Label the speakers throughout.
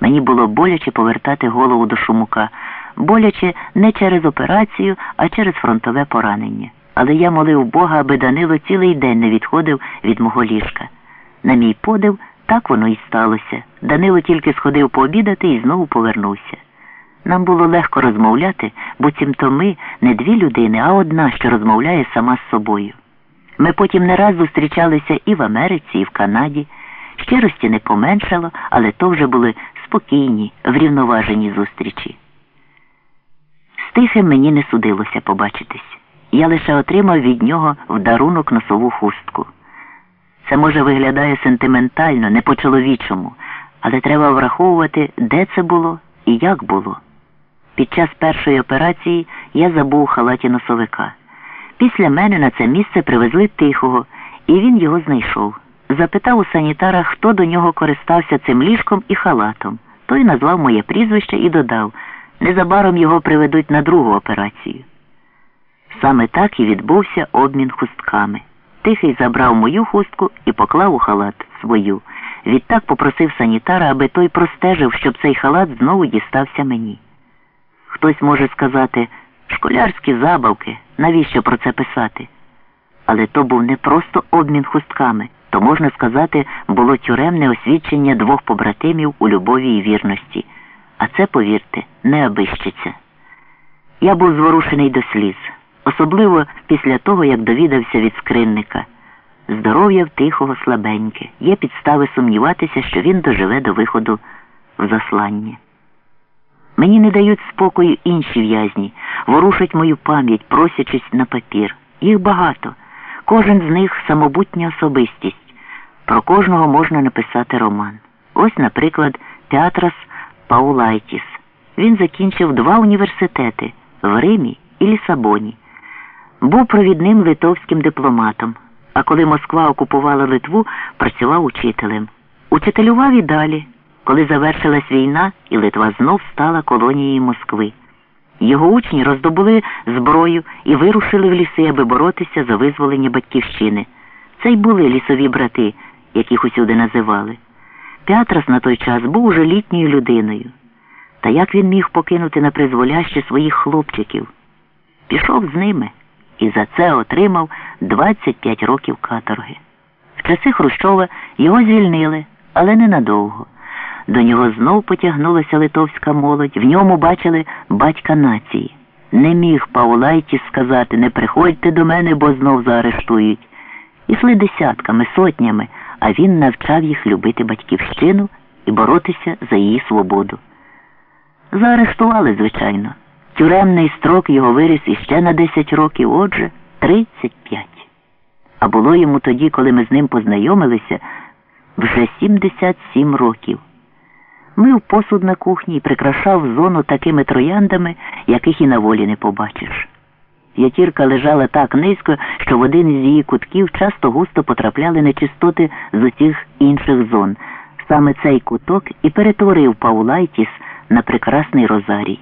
Speaker 1: Мені було боляче повертати голову до шумука, боляче не через операцію, а через фронтове поранення. Але я молив Бога, аби Данило цілий день не відходив від мого ліжка. На мій подив, так воно і сталося. Данило тільки сходив пообідати і знову повернувся. Нам було легко розмовляти, бо цімто ми не дві людини, а одна, що розмовляє сама з собою. Ми потім не раз зустрічалися і в Америці, і в Канаді. Щирості не поменшало, але то вже були спокійні, врівноважені зустрічі. З тихим мені не судилося побачитись. Я лише отримав від нього в дарунок носову хустку. Це, може, виглядає сентиментально, не по-чоловічому, але треба враховувати, де це було і як було. Під час першої операції я забув у халаті носовика. Після мене на це місце привезли тихого, і він його знайшов. Запитав у санітара, хто до нього користався цим ліжком і халатом. Той назвав моє прізвище і додав незабаром його приведуть на другу операцію. Саме так і відбувся обмін хустками. Тихий забрав мою хустку і поклав у халат свою. Відтак попросив санітара, аби той простежив, щоб цей халат знову дістався мені. Хтось може сказати школярські забавки, навіщо про це писати? Але то був не просто обмін хустками, то, можна сказати, було тюремне освідчення двох побратимів у любові і вірності. А це, повірте, не обищиться. Я був зворушений до сліз, особливо після того, як довідався від скринника. Здоров'я в тихого слабеньке. Є підстави сумніватися, що він доживе до виходу в заслання. Мені не дають спокою інші в'язні, ворушать мою пам'ять, просячись на папір. Їх багато. Кожен з них самобутня особистість. Про кожного можна написати роман. Ось, наприклад, Театрас Паулайтіс. Він закінчив два університети в Римі і Лісабоні. Був провідним литовським дипломатом, а коли Москва окупувала Литву, працював учителем. Учителював і далі, коли завершилась війна, і Литва знов стала колонією Москви. Його учні роздобули зброю і вирушили в ліси, аби боротися за визволення батьківщини. Це й були лісові брати, яких усюди називали. Пятрас на той час був уже літньою людиною. Та як він міг покинути на призволяще своїх хлопчиків? Пішов з ними і за це отримав 25 років каторги. В часи Хрущова його звільнили, але ненадовго. До нього знов потягнулася литовська молодь, в ньому бачили батька нації. Не міг Паулайтіс сказати не приходьте до мене, бо знов заарештують. Ішли десятками, сотнями, а він навчав їх любити батьківщину і боротися за її свободу. Заарештували, звичайно. Тюремний строк його виріс іще на 10 років, отже, 35. А було йому тоді, коли ми з ним познайомилися, вже 77 років. Мив посуд на кухні і прикрашав зону такими трояндами, яких і на волі не побачиш. Ятірка лежала так низько, що в один із її кутків часто густо потрапляли нечистоти з усіх інших зон. Саме цей куток і перетворив Паулайтіс на прекрасний розарій.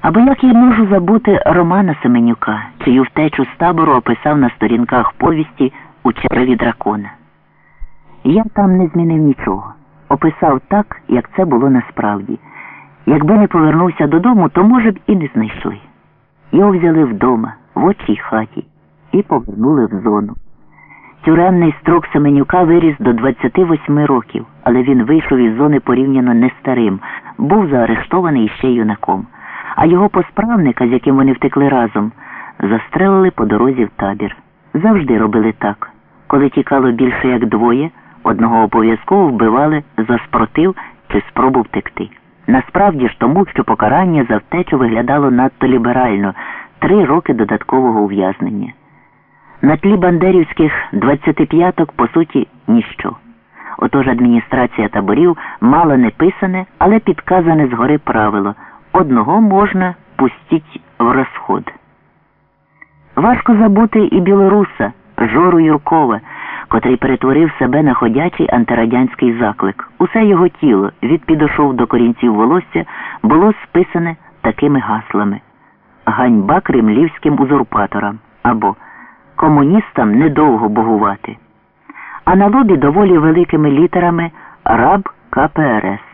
Speaker 1: Або як я можу забути Романа Семенюка, чию втечу з табору описав на сторінках повісті у череві дракона. Я там не змінив нічого. Описав так, як це було насправді. Якби не повернувся додому, то, може б, і не знайшли. Його взяли вдома, в очій хаті, і повернули в зону. Тюремний строк Семенюка виріс до 28 років, але він вийшов із зони порівняно не старим, був заарештований ще юнаком. А його посправника, з яким вони втекли разом, застрелили по дорозі в табір. Завжди робили так. Коли тікало більше як двоє, одного обов'язково вбивали за спротив чи спробу втекти. Насправді ж тому, що покарання за втечу виглядало надто ліберально три роки додаткового ув'язнення. На тлі бандерівських двадцятип'яток, по суті, ніщо. Отож адміністрація таборів мала не писане, але підказане згори правило одного можна пустіть в розход. Важко забути і білоруса Жору Юркова, котрий перетворив себе на ходячий антирадянський заклик. Усе його тіло від підошов до корінців волосся було списане такими гаслами Ганьба кремлівським узурпаторам або Комуністам недовго богувати. А на лобі доволі великими літерами раб КПРС.